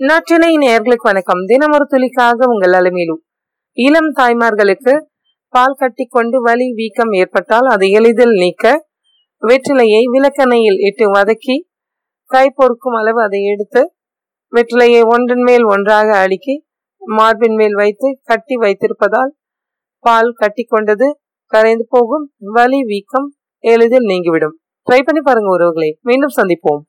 நற்றினை நேர்களுக்கு வணக்கம். தினமொரு துளிக்காக உங்கள் அலுமையிலும் இளம் தாய்மார்களுக்கு பால் கட்டி கொண்டு வலி வீக்கம் ஏற்பட்டால் அதை எளிதில் நீக்க வெற்றிலையை விளக்கணையில் இட்டு வதக்கி கை பொறுக்கும் அளவு அதை எடுத்து வெற்றிலையை ஒன்றின் மேல் ஒன்றாக அடுக்கி மார்பின் மேல் வைத்து கட்டி வைத்திருப்பதால் பால் கட்டி கொண்டது கரைந்து போகும். வலி வீக்கம் எளிதில் நீங்கிவிடும். ட்ரை பண்ணி பாருங்க உறவுகளை. மீண்டும் சந்திப்போம்.